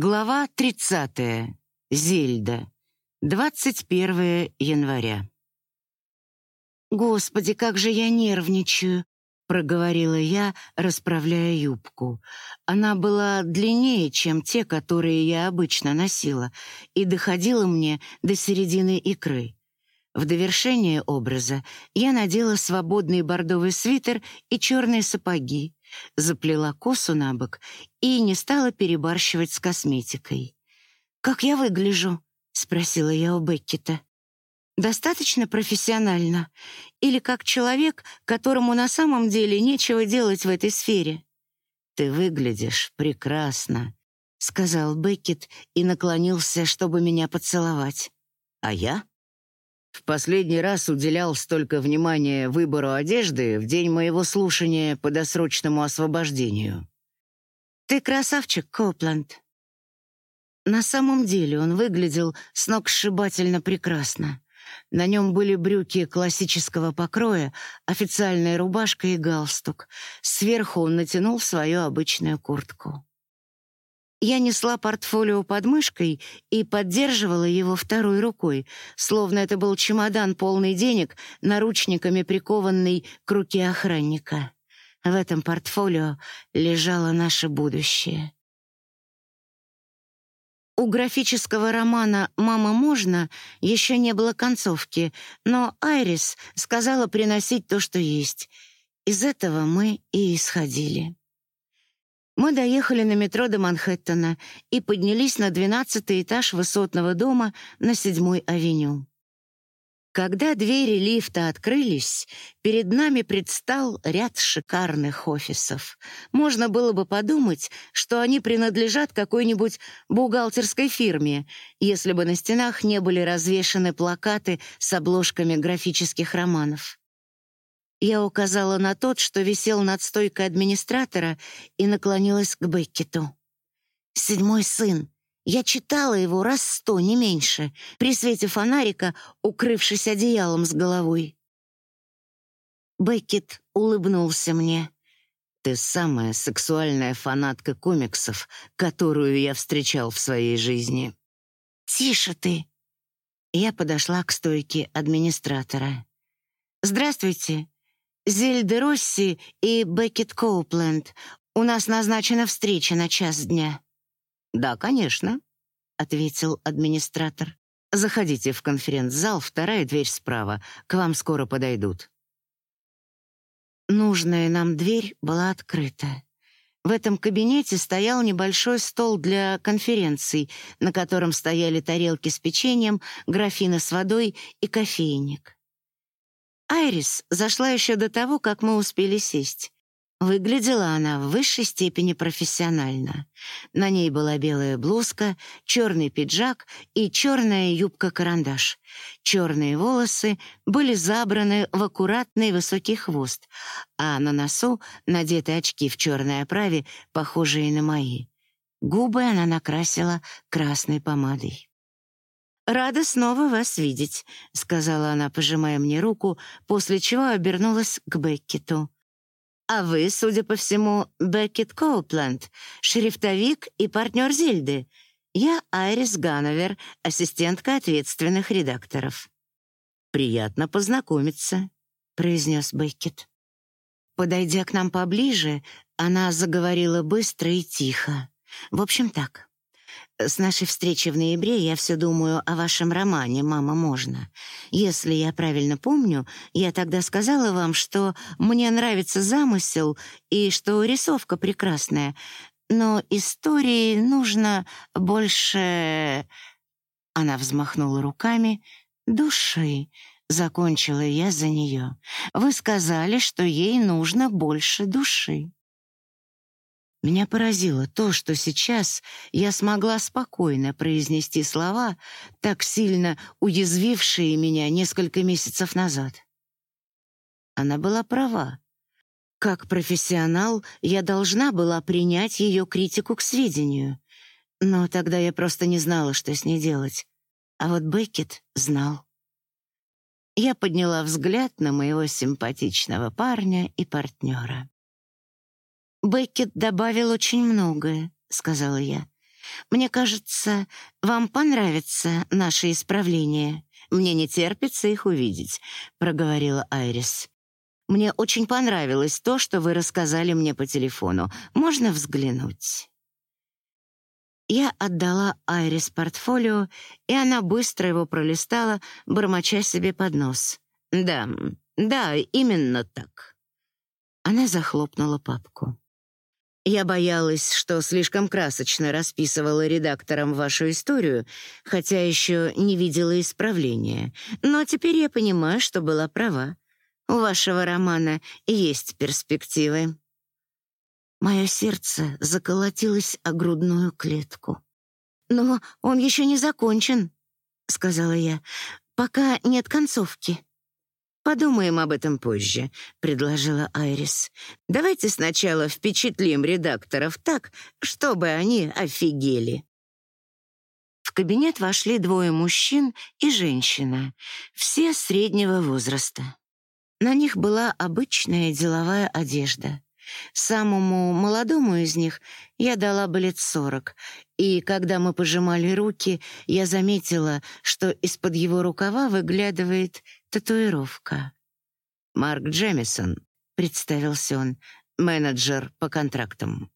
Глава 30. Зельда. 21 января. «Господи, как же я нервничаю!» — проговорила я, расправляя юбку. Она была длиннее, чем те, которые я обычно носила, и доходила мне до середины икры. В довершение образа я надела свободный бордовый свитер и черные сапоги, заплела косу на бок и не стала перебарщивать с косметикой. «Как я выгляжу?» — спросила я у Беккета. «Достаточно профессионально? Или как человек, которому на самом деле нечего делать в этой сфере?» «Ты выглядишь прекрасно», — сказал Беккет и наклонился, чтобы меня поцеловать. «А я?» В последний раз уделял столько внимания выбору одежды в день моего слушания по досрочному освобождению. «Ты красавчик, Копленд». На самом деле он выглядел сногсшибательно прекрасно. На нем были брюки классического покроя, официальная рубашка и галстук. Сверху он натянул свою обычную куртку. Я несла портфолио под мышкой и поддерживала его второй рукой, словно это был чемодан полный денег, наручниками прикованный к руке охранника. В этом портфолио лежало наше будущее. У графического романа «Мама, можно» еще не было концовки, но Айрис сказала приносить то, что есть. Из этого мы и исходили. Мы доехали на метро до Манхэттена и поднялись на двенадцатый этаж высотного дома на Седьмой авеню. Когда двери лифта открылись, перед нами предстал ряд шикарных офисов. Можно было бы подумать, что они принадлежат какой-нибудь бухгалтерской фирме, если бы на стенах не были развешаны плакаты с обложками графических романов. Я указала на тот, что висел над стойкой администратора, и наклонилась к Беккету. «Седьмой сын. Я читала его раз сто, не меньше, при свете фонарика, укрывшись одеялом с головой». Беккет улыбнулся мне. «Ты самая сексуальная фанатка комиксов, которую я встречал в своей жизни». «Тише ты!» Я подошла к стойке администратора. «Здравствуйте. Зельде Росси и Беккет Коупленд. У нас назначена встреча на час дня». «Да, конечно», — ответил администратор. «Заходите в конференц-зал, вторая дверь справа. К вам скоро подойдут». Нужная нам дверь была открыта. В этом кабинете стоял небольшой стол для конференций, на котором стояли тарелки с печеньем, графины с водой и кофейник. Айрис зашла еще до того, как мы успели сесть. Выглядела она в высшей степени профессионально. На ней была белая блузка, черный пиджак и черная юбка-карандаш. Черные волосы были забраны в аккуратный высокий хвост, а на носу надеты очки в черной оправе, похожие на мои. Губы она накрасила красной помадой. «Рада снова вас видеть», — сказала она, пожимая мне руку, после чего обернулась к Беккету. «А вы, судя по всему, Беккет Коупленд, шрифтовик и партнер Зельды. Я Айрис Гановер, ассистентка ответственных редакторов». «Приятно познакомиться», — произнес Беккет. Подойдя к нам поближе, она заговорила быстро и тихо. В общем так, с нашей встречи в ноябре я все думаю о вашем романе «Мама, можно?». Если я правильно помню, я тогда сказала вам, что мне нравится замысел и что рисовка прекрасная, но истории нужно больше... Она взмахнула руками. «Души», — закончила я за нее. «Вы сказали, что ей нужно больше души». Меня поразило то, что сейчас я смогла спокойно произнести слова, так сильно уязвившие меня несколько месяцев назад. Она была права. Как профессионал я должна была принять ее критику к сведению, но тогда я просто не знала, что с ней делать. А вот Беккет знал. Я подняла взгляд на моего симпатичного парня и партнера. «Беккет добавил очень многое», — сказала я. Мне кажется, вам понравится наше исправление. Мне не терпится их увидеть», — проговорила Айрис. «Мне очень понравилось то, что вы рассказали мне по телефону. Можно взглянуть?» Я отдала Айрис портфолио, и она быстро его пролистала, бормоча себе под нос. «Да, да, именно так». Она захлопнула папку. Я боялась, что слишком красочно расписывала редакторам вашу историю, хотя еще не видела исправления. Но теперь я понимаю, что была права. У вашего романа есть перспективы. Мое сердце заколотилось о грудную клетку. «Но он еще не закончен», — сказала я, — «пока нет концовки». «Подумаем об этом позже», — предложила Айрис. «Давайте сначала впечатлим редакторов так, чтобы они офигели». В кабинет вошли двое мужчин и женщина, все среднего возраста. На них была обычная деловая одежда. Самому молодому из них я дала бы лет сорок, и когда мы пожимали руки, я заметила, что из-под его рукава выглядывает татуировка. «Марк Джемисон», — представился он, менеджер по контрактам.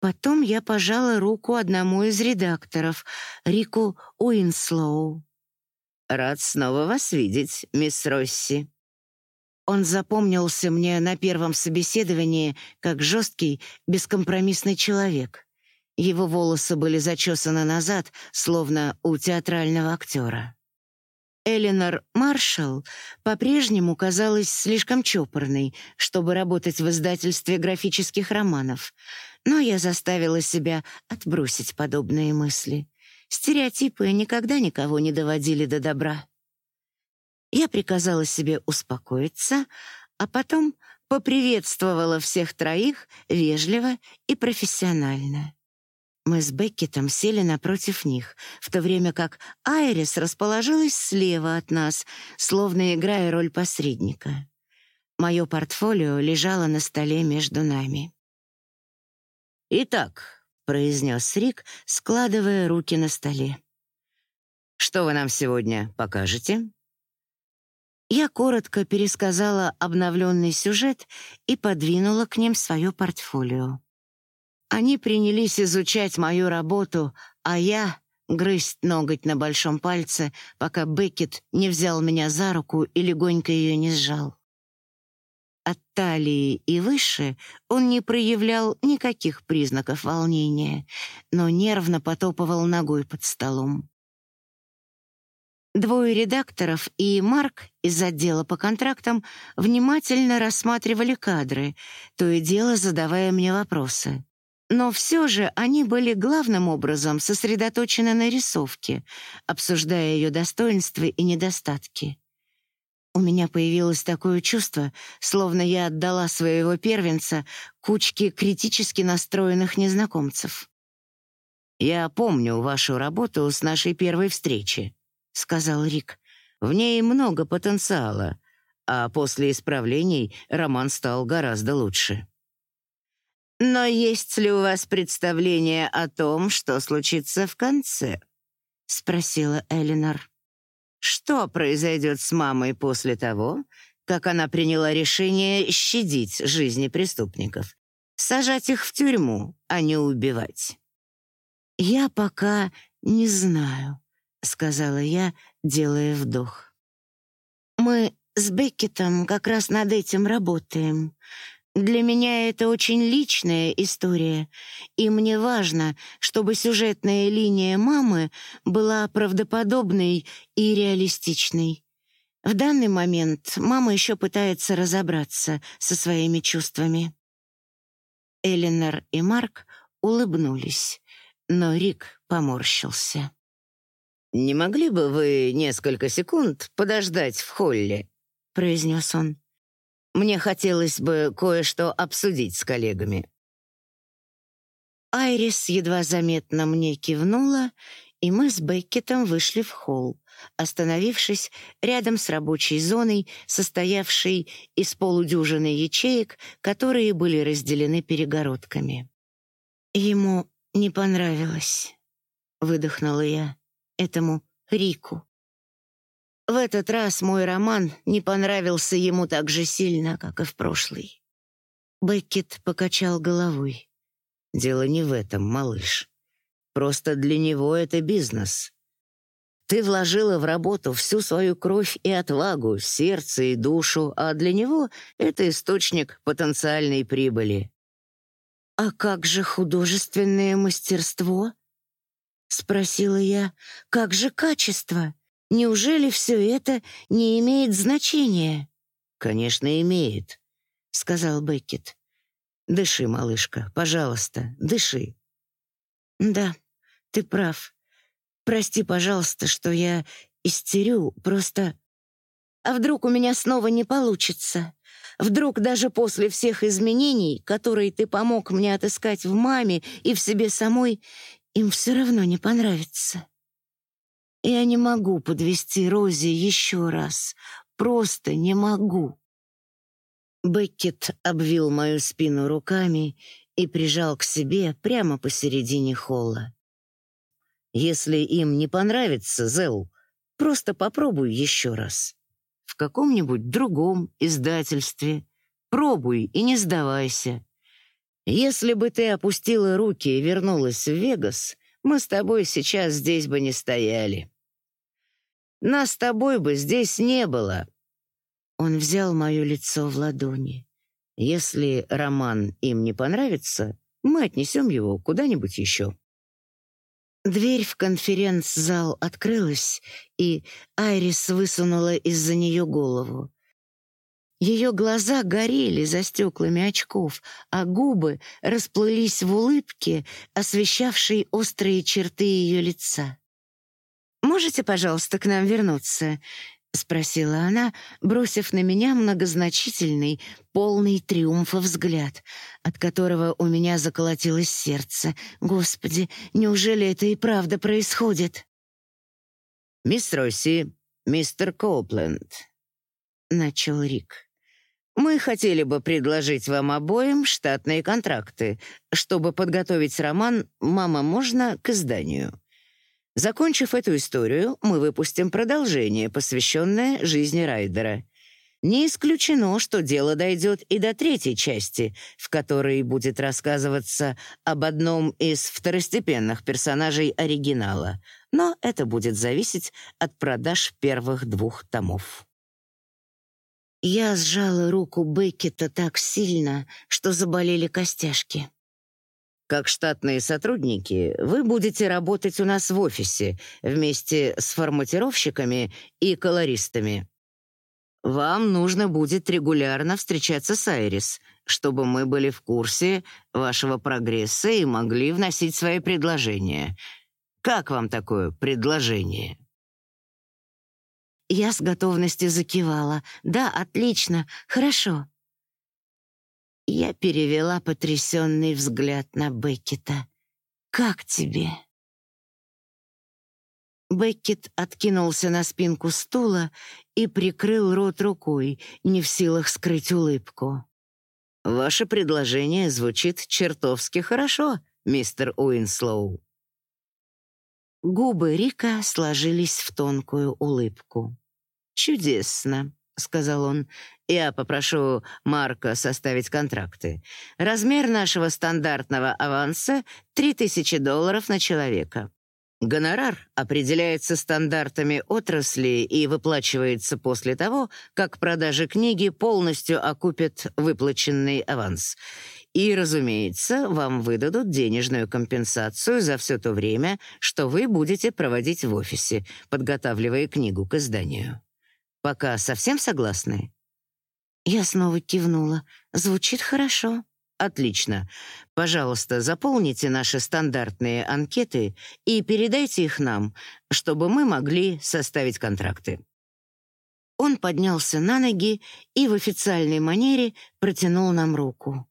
Потом я пожала руку одному из редакторов, Рику Уинслоу. «Рад снова вас видеть, мисс Росси». Он запомнился мне на первом собеседовании как жесткий, бескомпромиссный человек. Его волосы были зачесаны назад, словно у театрального актера. Эленор Маршалл по-прежнему казалась слишком чопорной, чтобы работать в издательстве графических романов, но я заставила себя отбросить подобные мысли. Стереотипы никогда никого не доводили до добра. Я приказала себе успокоиться, а потом поприветствовала всех троих вежливо и профессионально. Мы с Беккетом сели напротив них, в то время как Айрис расположилась слева от нас, словно играя роль посредника. Мое портфолио лежало на столе между нами. «Итак», — произнес Рик, складывая руки на столе. «Что вы нам сегодня покажете?» Я коротко пересказала обновленный сюжет и подвинула к ним свое портфолио. Они принялись изучать мою работу, а я — грызть ноготь на большом пальце, пока Беккет не взял меня за руку и легонько ее не сжал. От талии и выше он не проявлял никаких признаков волнения, но нервно потопывал ногой под столом. Двое редакторов и Марк из отдела по контрактам внимательно рассматривали кадры, то и дело задавая мне вопросы. Но все же они были главным образом сосредоточены на рисовке, обсуждая ее достоинства и недостатки. У меня появилось такое чувство, словно я отдала своего первенца кучке критически настроенных незнакомцев. «Я помню вашу работу с нашей первой встречи», — сказал Рик. «В ней много потенциала, а после исправлений роман стал гораздо лучше». Но есть ли у вас представление о том, что случится в конце? спросила Элинор. Что произойдет с мамой после того, как она приняла решение щадить жизни преступников, сажать их в тюрьму, а не убивать? Я пока не знаю, сказала я, делая вдох. Мы с Беккетом как раз над этим работаем. Для меня это очень личная история, и мне важно, чтобы сюжетная линия мамы была правдоподобной и реалистичной. В данный момент мама еще пытается разобраться со своими чувствами. Эленор и Марк улыбнулись, но Рик поморщился. «Не могли бы вы несколько секунд подождать в холле?» — произнес он. Мне хотелось бы кое-что обсудить с коллегами». Айрис едва заметно мне кивнула, и мы с Беккетом вышли в холл, остановившись рядом с рабочей зоной, состоявшей из полудюжины ячеек, которые были разделены перегородками. «Ему не понравилось, выдохнула я этому Рику. В этот раз мой роман не понравился ему так же сильно, как и в прошлый. Беккет покачал головой. «Дело не в этом, малыш. Просто для него это бизнес. Ты вложила в работу всю свою кровь и отвагу, сердце и душу, а для него это источник потенциальной прибыли». «А как же художественное мастерство?» — спросила я. «Как же качество?» Неужели все это не имеет значения? Конечно, имеет, сказал Беккет. Дыши, малышка, пожалуйста, дыши. Да, ты прав. Прости, пожалуйста, что я истерю, просто А вдруг у меня снова не получится? Вдруг даже после всех изменений, которые ты помог мне отыскать в маме и в себе самой, им все равно не понравится. Я не могу подвести Рози еще раз. Просто не могу. Беккет обвил мою спину руками и прижал к себе прямо посередине холла. «Если им не понравится, Зел, просто попробуй еще раз. В каком-нибудь другом издательстве. Пробуй и не сдавайся. Если бы ты опустила руки и вернулась в Вегас, мы с тобой сейчас здесь бы не стояли. Нас с тобой бы здесь не было». Он взял мое лицо в ладони. «Если роман им не понравится, мы отнесем его куда-нибудь еще». Дверь в конференц-зал открылась, и Айрис высунула из-за нее голову. Ее глаза горели за стеклами очков, а губы расплылись в улыбке, освещавшей острые черты ее лица. «Можете, пожалуйста, к нам вернуться?» — спросила она, бросив на меня многозначительный, полный триумфа взгляд, от которого у меня заколотилось сердце. «Господи, неужели это и правда происходит?» «Мисс Росси, мистер Коупленд», — начал Рик. «Мы хотели бы предложить вам обоим штатные контракты, чтобы подготовить роман «Мама, можно?» к изданию». Закончив эту историю, мы выпустим продолжение, посвященное жизни Райдера. Не исключено, что дело дойдет и до третьей части, в которой будет рассказываться об одном из второстепенных персонажей оригинала, но это будет зависеть от продаж первых двух томов. Я сжала руку Беккета так сильно, что заболели костяшки. Как штатные сотрудники вы будете работать у нас в офисе вместе с форматировщиками и колористами. Вам нужно будет регулярно встречаться с Айрис, чтобы мы были в курсе вашего прогресса и могли вносить свои предложения. Как вам такое предложение? Я с готовностью закивала. «Да, отлично, хорошо». Я перевела потрясенный взгляд на Беккета. «Как тебе?» Беккет откинулся на спинку стула и прикрыл рот рукой, не в силах скрыть улыбку. «Ваше предложение звучит чертовски хорошо, мистер Уинслоу». Губы Рика сложились в тонкую улыбку. «Чудесно», — сказал он. Я попрошу Марка составить контракты. Размер нашего стандартного аванса — 3000 долларов на человека. Гонорар определяется стандартами отрасли и выплачивается после того, как продажи книги полностью окупят выплаченный аванс. И, разумеется, вам выдадут денежную компенсацию за все то время, что вы будете проводить в офисе, подготавливая книгу к изданию. Пока совсем согласны? Я снова кивнула. Звучит хорошо. Отлично. Пожалуйста, заполните наши стандартные анкеты и передайте их нам, чтобы мы могли составить контракты. Он поднялся на ноги и в официальной манере протянул нам руку.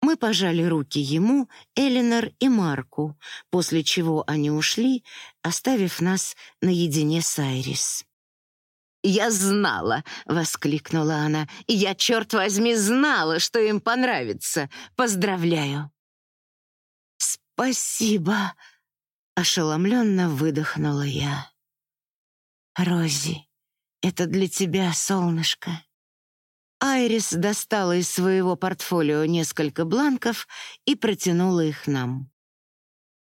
Мы пожали руки ему, Элинор и Марку, после чего они ушли, оставив нас наедине с Айрис. «Я знала!» — воскликнула она. «Я, черт возьми, знала, что им понравится! Поздравляю!» спасибо!» Ошеломленно выдохнула я. «Рози, это для тебя, солнышко». Айрис достала из своего портфолио несколько бланков и протянула их нам.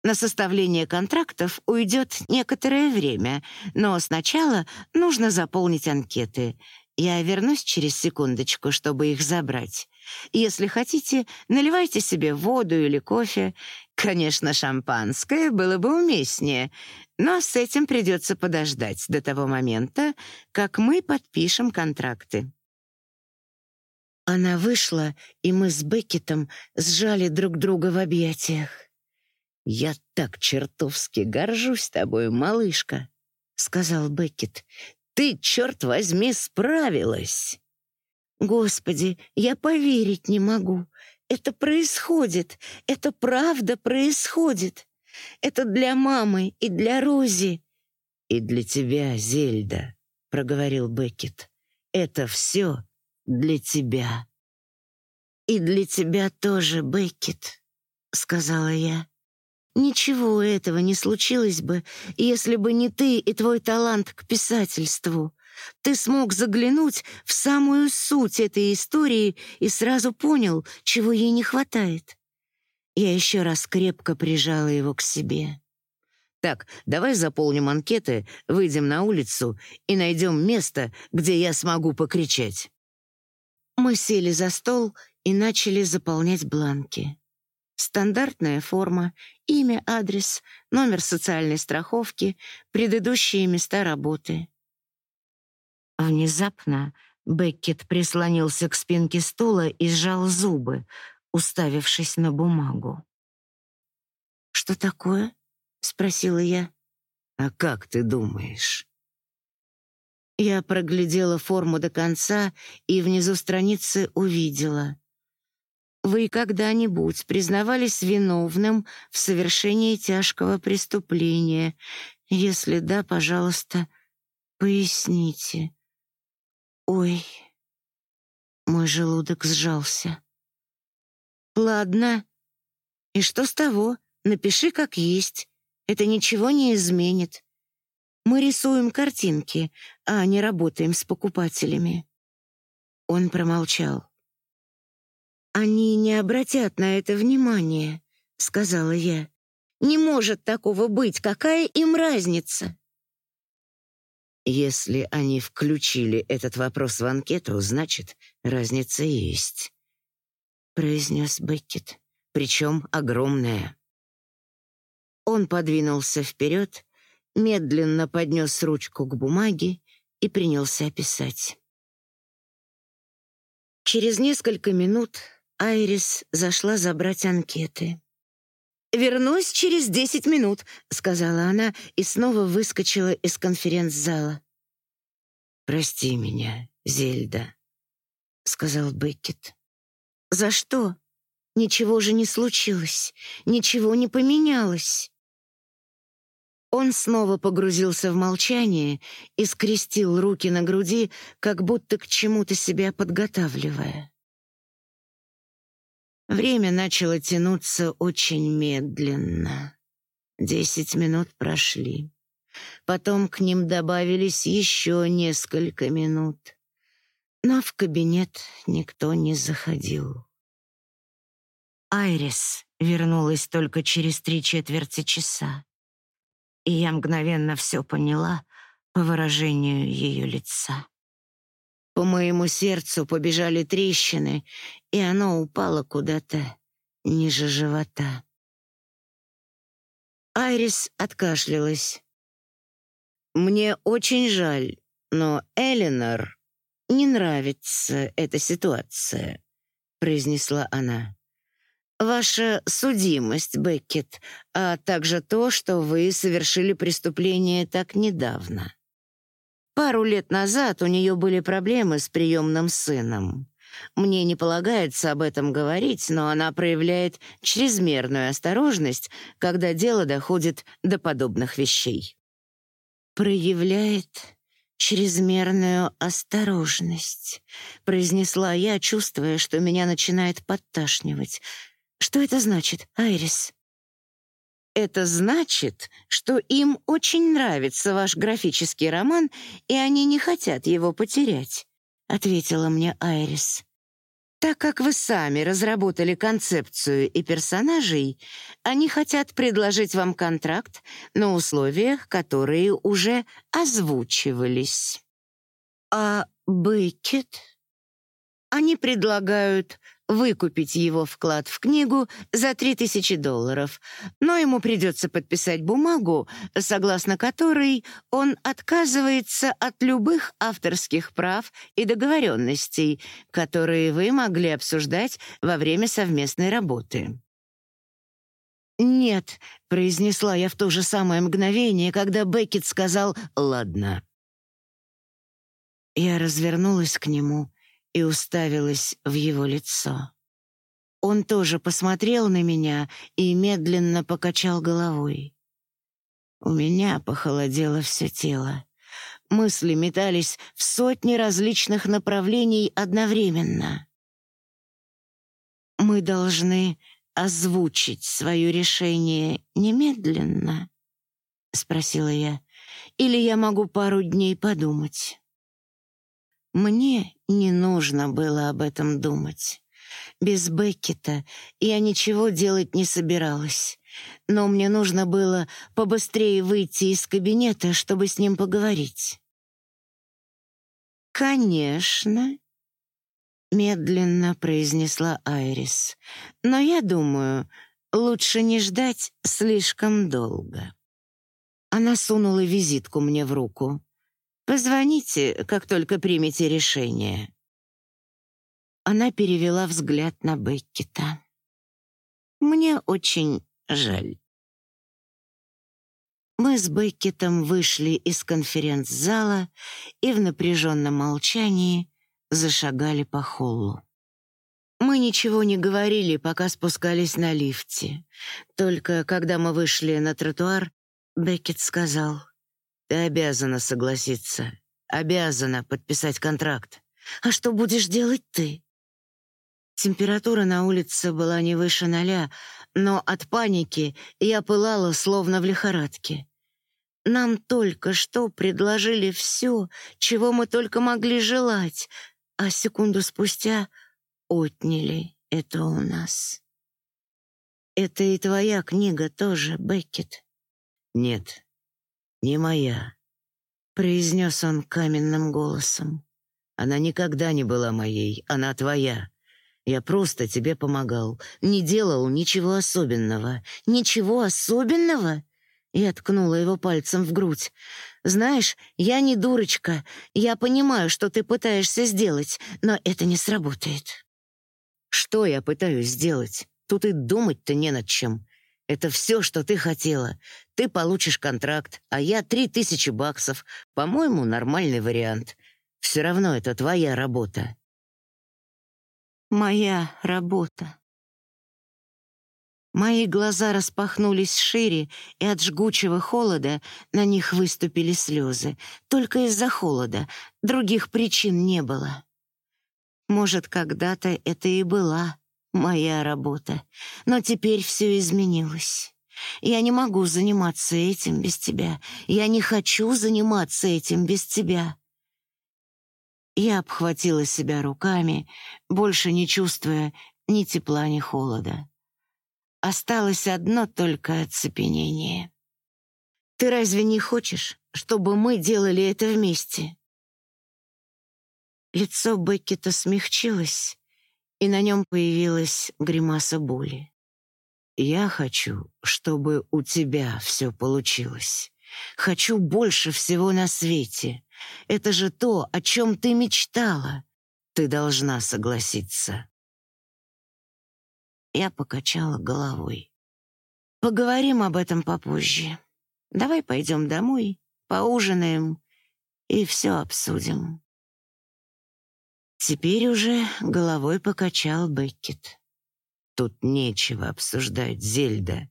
На составление контрактов уйдет некоторое время, но сначала нужно заполнить анкеты. Я вернусь через секундочку, чтобы их забрать. Если хотите, наливайте себе воду или кофе. Конечно, шампанское было бы уместнее, но с этим придется подождать до того момента, как мы подпишем контракты. Она вышла, и мы с Беккетом сжали друг друга в объятиях. «Я так чертовски горжусь тобой, малышка», — сказал Беккет. «Ты, черт возьми, справилась!» Господи, я поверить не могу. Это происходит. Это правда происходит. Это для мамы и для Рози. И для тебя, Зельда, проговорил Беккет. Это все для тебя. И для тебя тоже, Беккет, сказала я. Ничего этого не случилось бы, если бы не ты и твой талант к писательству. Ты смог заглянуть в самую суть этой истории и сразу понял, чего ей не хватает. Я еще раз крепко прижала его к себе. «Так, давай заполним анкеты, выйдем на улицу и найдем место, где я смогу покричать». Мы сели за стол и начали заполнять бланки. Стандартная форма, имя, адрес, номер социальной страховки, предыдущие места работы. Внезапно Беккет прислонился к спинке стула и сжал зубы, уставившись на бумагу. «Что такое?» — спросила я. «А как ты думаешь?» Я проглядела форму до конца и внизу страницы увидела. «Вы когда-нибудь признавались виновным в совершении тяжкого преступления? Если да, пожалуйста, поясните». Ой, мой желудок сжался. Ладно. И что с того? Напиши как есть. Это ничего не изменит. Мы рисуем картинки, а не работаем с покупателями. Он промолчал. Они не обратят на это внимания, сказала я. Не может такого быть, какая им разница? Если они включили этот вопрос в анкету, значит, разница есть, произнес Беккет, причем огромная. Он подвинулся вперед, медленно поднес ручку к бумаге и принялся писать. Через несколько минут Айрис зашла забрать анкеты. «Вернусь через десять минут», — сказала она и снова выскочила из конференц-зала. «Прости меня, Зельда», — сказал Беккет. «За что? Ничего же не случилось, ничего не поменялось». Он снова погрузился в молчание и скрестил руки на груди, как будто к чему-то себя подготавливая. Время начало тянуться очень медленно. Десять минут прошли. Потом к ним добавились еще несколько минут. Но в кабинет никто не заходил. Айрис вернулась только через три четверти часа. И я мгновенно все поняла по выражению ее лица. По моему сердцу побежали трещины, и оно упало куда-то ниже живота. Айрис откашлялась. «Мне очень жаль, но Эленор не нравится эта ситуация», — произнесла она. «Ваша судимость, Беккет, а также то, что вы совершили преступление так недавно. Пару лет назад у нее были проблемы с приемным сыном. Мне не полагается об этом говорить, но она проявляет чрезмерную осторожность, когда дело доходит до подобных вещей. «Проявляет чрезмерную осторожность», — произнесла я, чувствуя, что меня начинает подташнивать. «Что это значит, Айрис?» Это значит, что им очень нравится ваш графический роман, и они не хотят его потерять, ответила мне Айрис. Так как вы сами разработали концепцию и персонажей, они хотят предложить вам контракт на условиях, которые уже озвучивались. А Беккет? Они предлагают выкупить его вклад в книгу за 3000 долларов, но ему придется подписать бумагу, согласно которой он отказывается от любых авторских прав и договоренностей, которые вы могли обсуждать во время совместной работы. «Нет», — произнесла я в то же самое мгновение, когда Беккет сказал «ладно». Я развернулась к нему и уставилась в его лицо. Он тоже посмотрел на меня и медленно покачал головой. У меня похолодело все тело. Мысли метались в сотни различных направлений одновременно. «Мы должны озвучить свое решение немедленно?» — спросила я. «Или я могу пару дней подумать?» Мне не нужно было об этом думать. Без Беккета я ничего делать не собиралась. Но мне нужно было побыстрее выйти из кабинета, чтобы с ним поговорить. «Конечно», — медленно произнесла Айрис. «Но я думаю, лучше не ждать слишком долго». Она сунула визитку мне в руку. Позвоните, как только примете решение». Она перевела взгляд на Беккета. «Мне очень жаль». Мы с Беккетом вышли из конференц-зала и в напряженном молчании зашагали по холлу. Мы ничего не говорили, пока спускались на лифте. Только когда мы вышли на тротуар, Беккет сказал — ты обязана согласиться. Обязана подписать контракт. А что будешь делать ты? Температура на улице была не выше ноля, но от паники я пылала, словно в лихорадке. Нам только что предложили все, чего мы только могли желать, а секунду спустя отняли это у нас. Это и твоя книга тоже, Беккет? Нет, «Не моя», — произнес он каменным голосом. «Она никогда не была моей, она твоя. Я просто тебе помогал, не делал ничего особенного». «Ничего особенного?» Я ткнула его пальцем в грудь. «Знаешь, я не дурочка. Я понимаю, что ты пытаешься сделать, но это не сработает». «Что я пытаюсь сделать? Тут и думать-то не над чем. Это все, что ты хотела. Ты получишь контракт, а я три тысячи баксов. По-моему, нормальный вариант. Все равно это твоя работа. Моя работа. Мои глаза распахнулись шире, и от жгучего холода на них выступили слезы. Только из-за холода. Других причин не было. Может, когда-то это и была моя работа. Но теперь все изменилось. Я не могу заниматься этим без тебя. Я не хочу заниматься этим без тебя. Я обхватила себя руками, больше не чувствуя ни тепла, ни холода. Осталось одно только оцепенение. Ты разве не хочешь, чтобы мы делали это вместе? Лицо Беккета смягчилось, и на нем появилась гримаса боли. «Я хочу, чтобы у тебя все получилось. Хочу больше всего на свете. Это же то, о чем ты мечтала. Ты должна согласиться». Я покачала головой. «Поговорим об этом попозже. Давай пойдем домой, поужинаем и все обсудим». Теперь уже головой покачал Беккет. Тут нечего обсуждать, Зельда.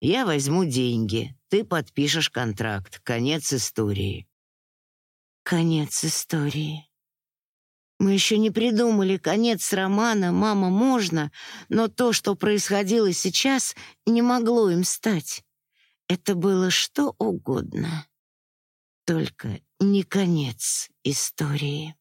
Я возьму деньги, ты подпишешь контракт. Конец истории. Конец истории. Мы еще не придумали конец романа «Мама, можно», но то, что происходило сейчас, не могло им стать. Это было что угодно, только не конец истории.